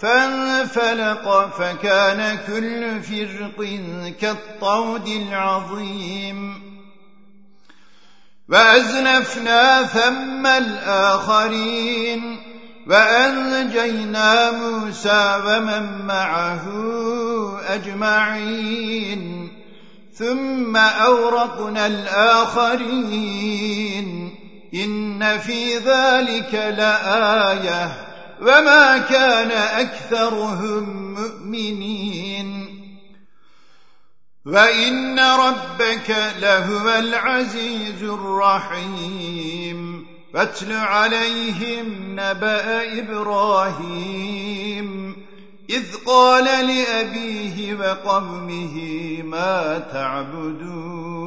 فانفلق فكان كل فرق كالطود العظيم. وأزلفنا ثم الآخرين وأنجينا موسى ومن معه أجمعين. ثم أورقنا الآخرين. إن في ذلك لآية. وما كان أكثرهم مؤمنين وإن ربك لهو العزيز الرحيم فاتل عليهم نبأ إبراهيم إذ قال لأبيه وقومه ما تعبدون